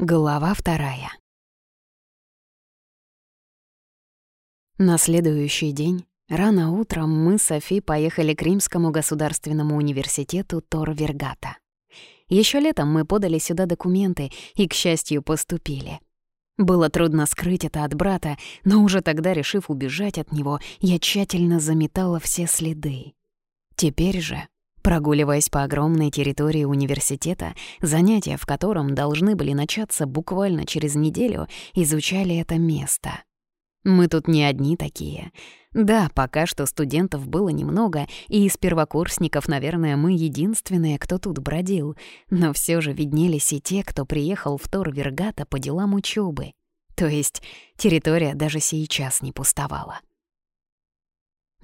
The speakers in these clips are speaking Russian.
Глава вторая. На следующий день, рано утром, мы с Софи поехали к Римскому государственному университету Тор-Вергата. Ещё летом мы подали сюда документы и, к счастью, поступили. Было трудно скрыть это от брата, но уже тогда, решив убежать от него, я тщательно заметала все следы. Теперь же, Прогуливаясь по огромной территории университета, занятия в котором должны были начаться буквально через неделю, изучали это место. Мы тут не одни такие. Да, пока что студентов было немного, и из первокурсников, наверное, мы единственные, кто тут бродил, но все же виднелись и те, кто приехал в Тор-Вергата по делам учебы. То есть территория даже сейчас не пустовала.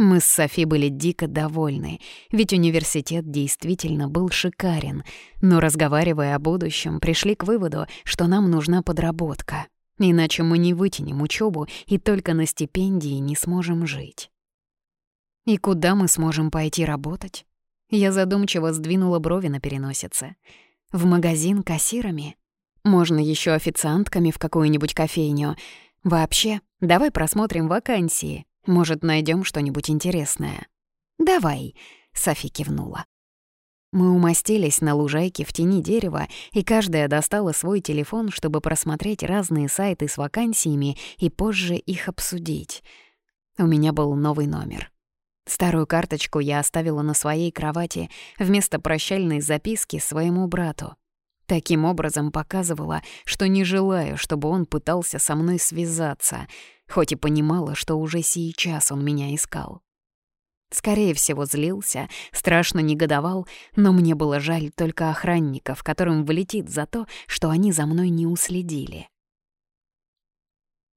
Мы с Софи были дико довольны, ведь университет действительно был шикарен, но, разговаривая о будущем, пришли к выводу, что нам нужна подработка, иначе мы не вытянем учебу и только на стипендии не сможем жить. И куда мы сможем пойти работать? Я задумчиво сдвинула брови на переносице. В магазин кассирами? Можно еще официантками в какую-нибудь кофейню. Вообще, давай просмотрим вакансии. Может, найдем что-нибудь интересное?» «Давай», — Софи кивнула. Мы умостились на лужайке в тени дерева, и каждая достала свой телефон, чтобы просмотреть разные сайты с вакансиями и позже их обсудить. У меня был новый номер. Старую карточку я оставила на своей кровати вместо прощальной записки своему брату. Таким образом показывала, что не желаю, чтобы он пытался со мной связаться — хоть и понимала, что уже сейчас он меня искал. Скорее всего, злился, страшно негодовал, но мне было жаль только охранников, которым влетит за то, что они за мной не уследили.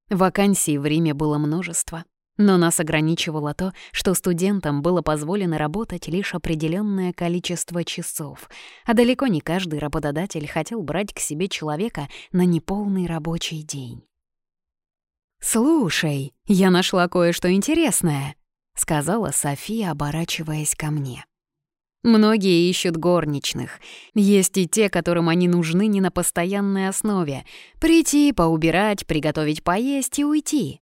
Вакансий в Риме было множество, но нас ограничивало то, что студентам было позволено работать лишь определенное количество часов, а далеко не каждый работодатель хотел брать к себе человека на неполный рабочий день. «Слушай, я нашла кое-что интересное», — сказала София, оборачиваясь ко мне. «Многие ищут горничных. Есть и те, которым они нужны не на постоянной основе. Прийти, поубирать, приготовить поесть и уйти».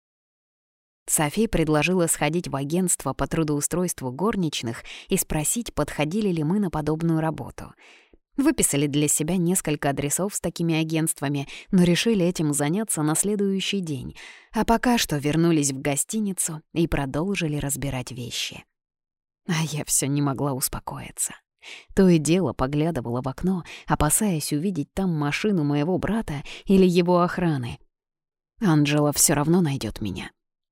Софи предложила сходить в агентство по трудоустройству горничных и спросить, подходили ли мы на подобную работу — Выписали для себя несколько адресов с такими агентствами, но решили этим заняться на следующий день, а пока что вернулись в гостиницу и продолжили разбирать вещи. А я все не могла успокоиться. То и дело поглядывала в окно, опасаясь увидеть там машину моего брата или его охраны. Анджела все равно найдет меня.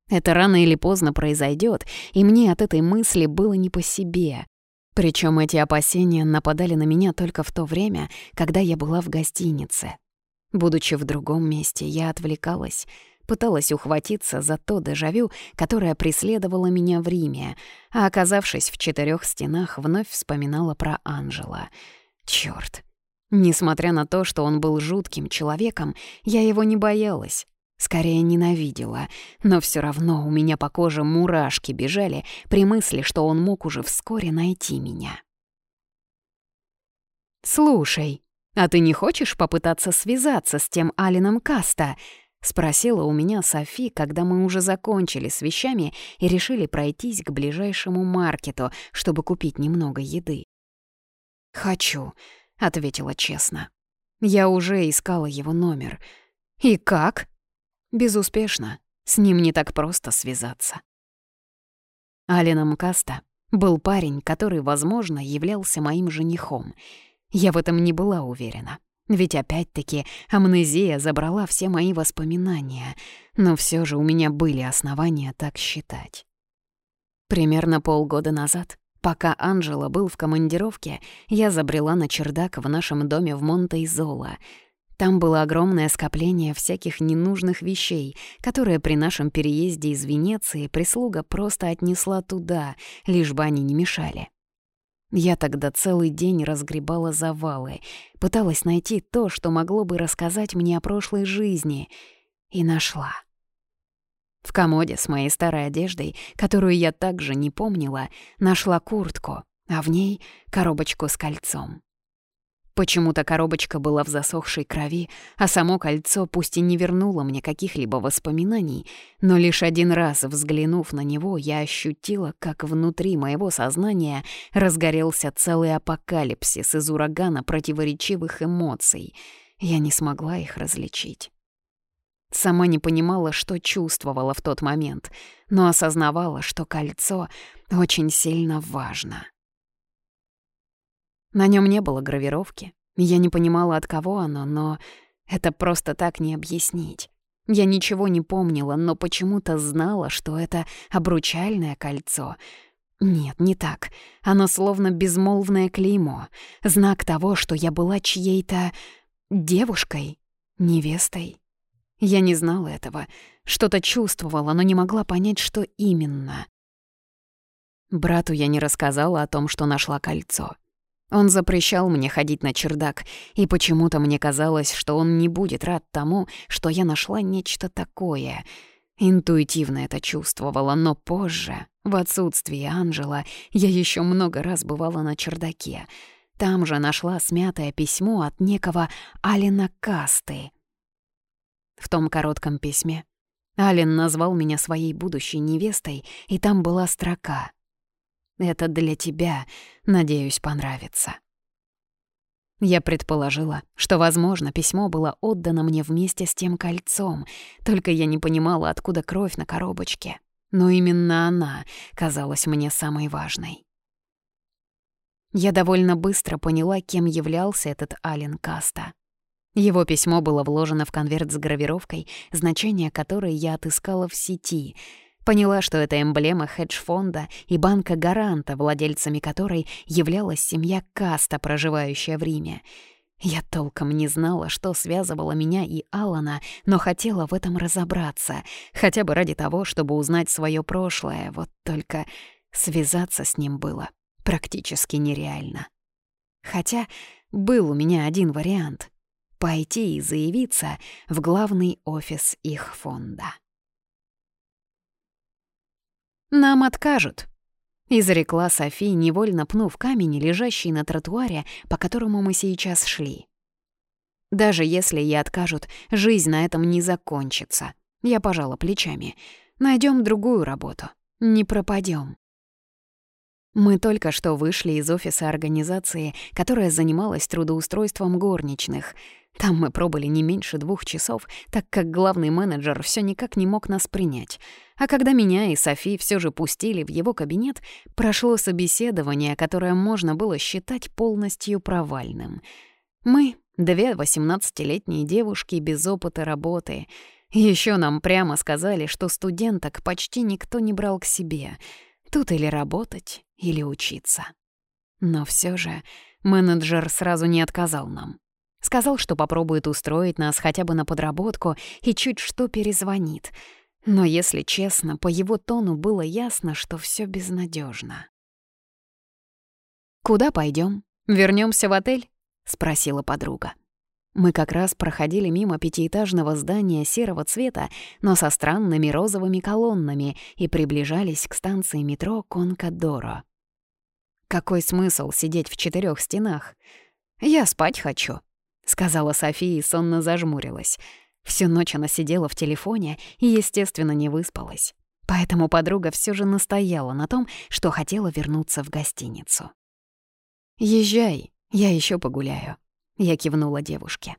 Это рано или поздно произойдет, и мне от этой мысли было не по себе. Причем эти опасения нападали на меня только в то время, когда я была в гостинице. Будучи в другом месте, я отвлекалась, пыталась ухватиться за то дежавю, которое преследовало меня в Риме, а, оказавшись в четырех стенах, вновь вспоминала про Анжела. Чёрт! Несмотря на то, что он был жутким человеком, я его не боялась. Скорее ненавидела, но все равно у меня по коже мурашки бежали при мысли, что он мог уже вскоре найти меня. «Слушай, а ты не хочешь попытаться связаться с тем Алином Каста?» — спросила у меня Софи, когда мы уже закончили с вещами и решили пройтись к ближайшему маркету, чтобы купить немного еды. «Хочу», — ответила честно. Я уже искала его номер. «И как?» Безуспешно. С ним не так просто связаться. Алином Каста был парень, который, возможно, являлся моим женихом. Я в этом не была уверена. Ведь опять-таки амнезия забрала все мои воспоминания, но все же у меня были основания так считать. Примерно полгода назад, пока Анжела был в командировке, я забрела на чердак в нашем доме в Монте-Изоло — там было огромное скопление всяких ненужных вещей, которые при нашем переезде из Венеции прислуга просто отнесла туда, лишь бы они не мешали. Я тогда целый день разгребала завалы, пыталась найти то, что могло бы рассказать мне о прошлой жизни, и нашла. В комоде с моей старой одеждой, которую я также не помнила, нашла куртку, а в ней — коробочку с кольцом. Почему-то коробочка была в засохшей крови, а само кольцо пусть и не вернуло мне каких-либо воспоминаний, но лишь один раз взглянув на него, я ощутила, как внутри моего сознания разгорелся целый апокалипсис из урагана противоречивых эмоций. Я не смогла их различить. Сама не понимала, что чувствовала в тот момент, но осознавала, что кольцо очень сильно важно. На нем не было гравировки. Я не понимала, от кого оно, но это просто так не объяснить. Я ничего не помнила, но почему-то знала, что это обручальное кольцо. Нет, не так. Оно словно безмолвное клеймо, знак того, что я была чьей-то девушкой, невестой. Я не знала этого, что-то чувствовала, но не могла понять, что именно. Брату я не рассказала о том, что нашла кольцо. Он запрещал мне ходить на чердак, и почему-то мне казалось, что он не будет рад тому, что я нашла нечто такое. Интуитивно это чувствовала, но позже, в отсутствие Анжела, я еще много раз бывала на чердаке. Там же нашла смятое письмо от некого Алина Касты. В том коротком письме Ален назвал меня своей будущей невестой, и там была строка это для тебя, надеюсь, понравится». Я предположила, что, возможно, письмо было отдано мне вместе с тем кольцом, только я не понимала, откуда кровь на коробочке. Но именно она казалась мне самой важной. Я довольно быстро поняла, кем являлся этот Ален Каста. Его письмо было вложено в конверт с гравировкой, значение которой я отыскала в сети — Поняла, что это эмблема хедж-фонда и банка-гаранта, владельцами которой являлась семья Каста, проживающая в Риме. Я толком не знала, что связывало меня и Алана, но хотела в этом разобраться, хотя бы ради того, чтобы узнать свое прошлое, вот только связаться с ним было практически нереально. Хотя был у меня один вариант — пойти и заявиться в главный офис их фонда. «Нам откажут», — изрекла Софи, невольно пнув камень, лежащий на тротуаре, по которому мы сейчас шли. «Даже если ей откажут, жизнь на этом не закончится». Я пожала плечами. Найдем другую работу. Не пропадем. Мы только что вышли из офиса организации, которая занималась трудоустройством горничных. Там мы пробыли не меньше двух часов, так как главный менеджер все никак не мог нас принять. А когда меня и Софи все же пустили в его кабинет, прошло собеседование, которое можно было считать полностью провальным. Мы — две восемнадцатилетние девушки без опыта работы. Еще нам прямо сказали, что студенток почти никто не брал к себе. Тут или работать, или учиться. Но все же менеджер сразу не отказал нам. Сказал, что попробует устроить нас хотя бы на подработку и чуть что перезвонит. Но, если честно, по его тону было ясно, что все безнадежно. «Куда пойдем? Вернемся в отель?» — спросила подруга. Мы как раз проходили мимо пятиэтажного здания серого цвета, но со странными розовыми колоннами и приближались к станции метро Конкадоро. Какой смысл сидеть в четырех стенах? Я спать хочу, сказала София и сонно зажмурилась. Всю ночь она сидела в телефоне и, естественно, не выспалась. Поэтому подруга все же настояла на том, что хотела вернуться в гостиницу. «Езжай, я еще погуляю», я кивнула девушке.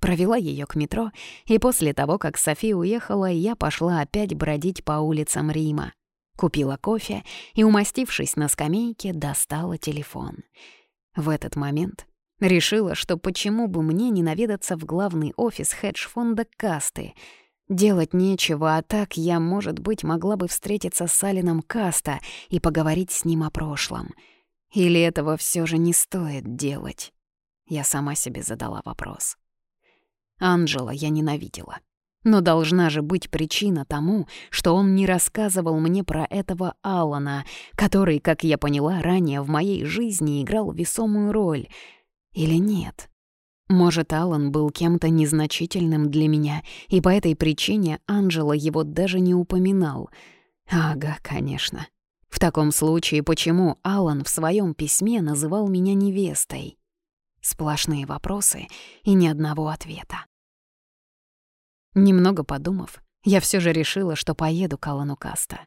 Провела ее к метро, и после того, как Софи уехала, я пошла опять бродить по улицам Рима. Купила кофе и, умастившись на скамейке, достала телефон. В этот момент решила, что почему бы мне не наведаться в главный офис хедж-фонда Касты. Делать нечего, а так я, может быть, могла бы встретиться с Алином Каста и поговорить с ним о прошлом. Или этого все же не стоит делать? Я сама себе задала вопрос. Анджела я ненавидела. Но должна же быть причина тому, что он не рассказывал мне про этого Алана, который, как я поняла, ранее в моей жизни играл весомую роль. Или нет? Может, Алан был кем-то незначительным для меня, и по этой причине Анджела его даже не упоминал. Ага, конечно. В таком случае, почему Алан в своем письме называл меня невестой? Сплошные вопросы и ни одного ответа. Немного подумав, я все же решила, что поеду к Алану Каста.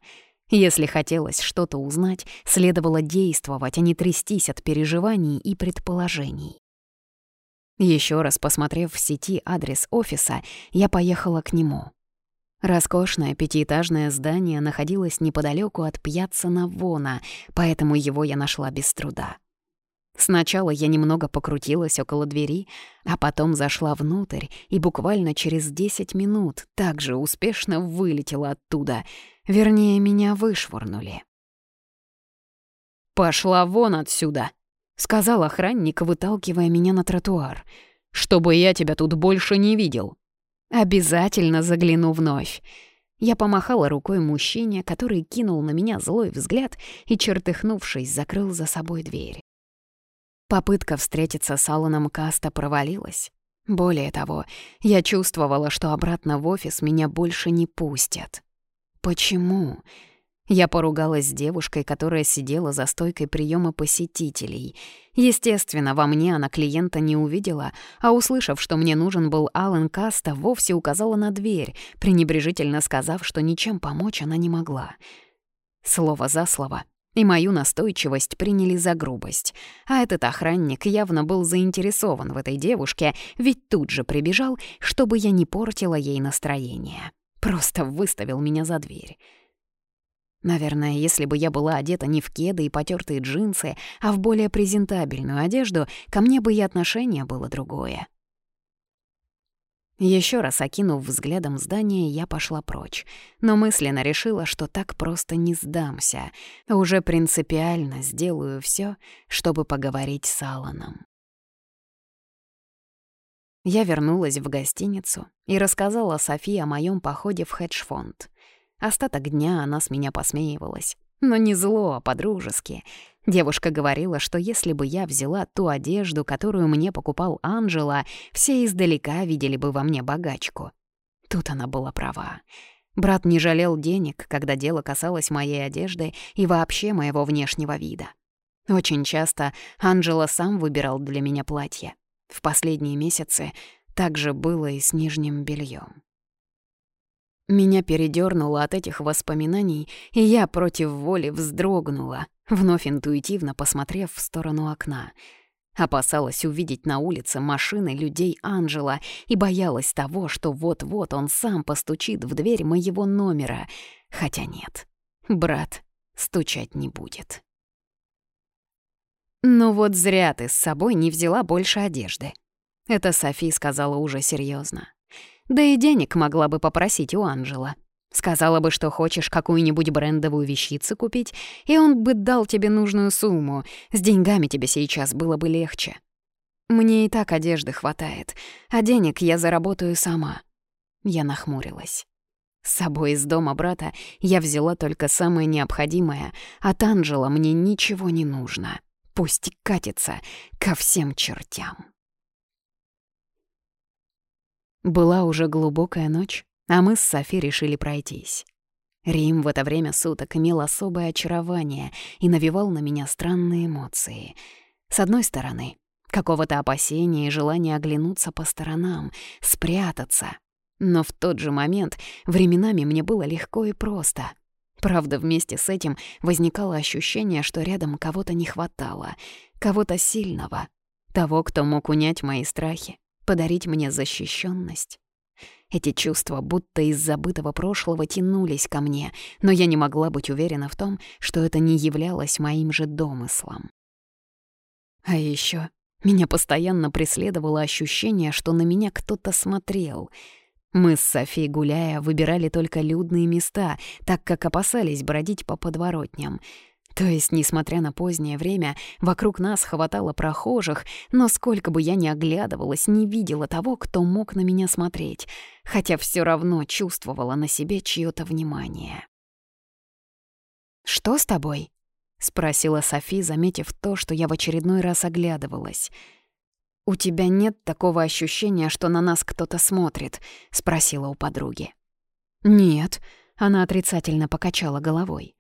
Если хотелось что-то узнать, следовало действовать, а не трястись от переживаний и предположений. Еще раз посмотрев в сети адрес офиса, я поехала к нему. Роскошное пятиэтажное здание находилось неподалеку от пьяца Навона, поэтому его я нашла без труда. Сначала я немного покрутилась около двери, а потом зашла внутрь и буквально через 10 минут также успешно вылетела оттуда. Вернее, меня вышвырнули. «Пошла вон отсюда!» — сказал охранник, выталкивая меня на тротуар. «Чтобы я тебя тут больше не видел!» «Обязательно загляну вновь!» Я помахала рукой мужчине, который кинул на меня злой взгляд и, чертыхнувшись, закрыл за собой дверь. Попытка встретиться с Алланом Каста провалилась. Более того, я чувствовала, что обратно в офис меня больше не пустят. Почему? Я поругалась с девушкой, которая сидела за стойкой приема посетителей. Естественно, во мне она клиента не увидела, а услышав, что мне нужен был Аллен Каста, вовсе указала на дверь, пренебрежительно сказав, что ничем помочь она не могла. Слово за слово — и мою настойчивость приняли за грубость. А этот охранник явно был заинтересован в этой девушке, ведь тут же прибежал, чтобы я не портила ей настроение. Просто выставил меня за дверь. Наверное, если бы я была одета не в кеды и потертые джинсы, а в более презентабельную одежду, ко мне бы и отношение было другое. Еще раз окинув взглядом здание, я пошла прочь, но мысленно решила, что так просто не сдамся. Уже принципиально сделаю все, чтобы поговорить с Аланом. Я вернулась в гостиницу и рассказала Софии о моем походе в хедж-фонд. Остаток дня она с меня посмеивалась. Но не зло, а по-дружески. Девушка говорила, что если бы я взяла ту одежду, которую мне покупал Анжела, все издалека видели бы во мне богачку. Тут она была права. Брат не жалел денег, когда дело касалось моей одежды и вообще моего внешнего вида. Очень часто Анжела сам выбирал для меня платье. В последние месяцы так же было и с нижним бельем. Меня передёрнуло от этих воспоминаний, и я против воли вздрогнула, вновь интуитивно посмотрев в сторону окна. Опасалась увидеть на улице машины людей Анжела и боялась того, что вот-вот он сам постучит в дверь моего номера. Хотя нет, брат стучать не будет. «Ну вот зря ты с собой не взяла больше одежды», — это Софи сказала уже серьезно. Да и денег могла бы попросить у Анжела. Сказала бы, что хочешь какую-нибудь брендовую вещицу купить, и он бы дал тебе нужную сумму. С деньгами тебе сейчас было бы легче. Мне и так одежды хватает, а денег я заработаю сама. Я нахмурилась. С собой из дома брата я взяла только самое необходимое, от Анжела мне ничего не нужно. Пусть катится ко всем чертям. Была уже глубокая ночь, а мы с Софи решили пройтись. Рим в это время суток имел особое очарование и навевал на меня странные эмоции. С одной стороны, какого-то опасения и желания оглянуться по сторонам, спрятаться. Но в тот же момент временами мне было легко и просто. Правда, вместе с этим возникало ощущение, что рядом кого-то не хватало, кого-то сильного, того, кто мог унять мои страхи, подарить мне защищенность. Эти чувства будто из забытого прошлого тянулись ко мне, но я не могла быть уверена в том, что это не являлось моим же домыслом. А еще меня постоянно преследовало ощущение, что на меня кто-то смотрел. Мы с Софией, гуляя, выбирали только людные места, так как опасались бродить по подворотням — то есть, несмотря на позднее время, вокруг нас хватало прохожих, но сколько бы я ни оглядывалась, не видела того, кто мог на меня смотреть, хотя все равно чувствовала на себе чьё-то внимание. «Что с тобой?» — спросила Софи, заметив то, что я в очередной раз оглядывалась. «У тебя нет такого ощущения, что на нас кто-то смотрит?» — спросила у подруги. «Нет», — она отрицательно покачала головой.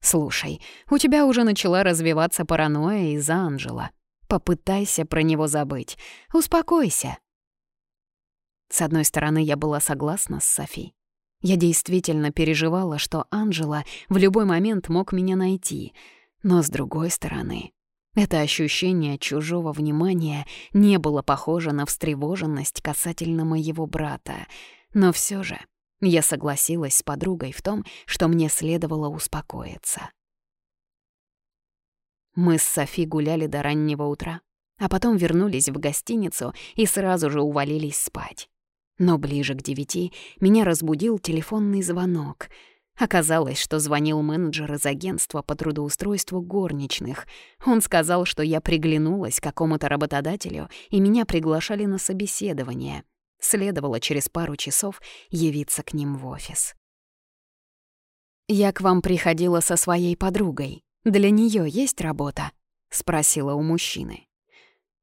«Слушай, у тебя уже начала развиваться паранойя из-за Анжела. Попытайся про него забыть. Успокойся. С одной стороны, я была согласна с Софи. Я действительно переживала, что Анжела в любой момент мог меня найти. Но с другой стороны, это ощущение чужого внимания не было похоже на встревоженность касательно моего брата. Но все же я согласилась с подругой в том, что мне следовало успокоиться. Мы с Софи гуляли до раннего утра, а потом вернулись в гостиницу и сразу же увалились спать. Но ближе к девяти меня разбудил телефонный звонок. Оказалось, что звонил менеджер из агентства по трудоустройству горничных. Он сказал, что я приглянулась какому-то работодателю, и меня приглашали на собеседование. Следовало через пару часов явиться к ним в офис. «Я к вам приходила со своей подругой. Для нее есть работа?» — спросила у мужчины.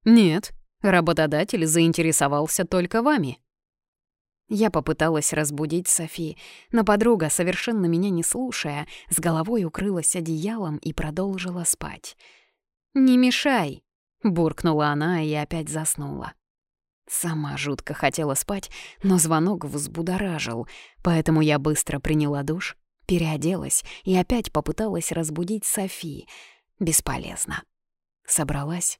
«Нет, работодатель заинтересовался только вами», я попыталась разбудить Софи, но подруга, совершенно меня не слушая, с головой укрылась одеялом и продолжила спать. «Не мешай!» — буркнула она и опять заснула. Сама жутко хотела спать, но звонок взбудоражил, поэтому я быстро приняла душ, переоделась и опять попыталась разбудить Софи. Бесполезно. Собралась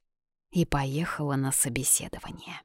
и поехала на собеседование.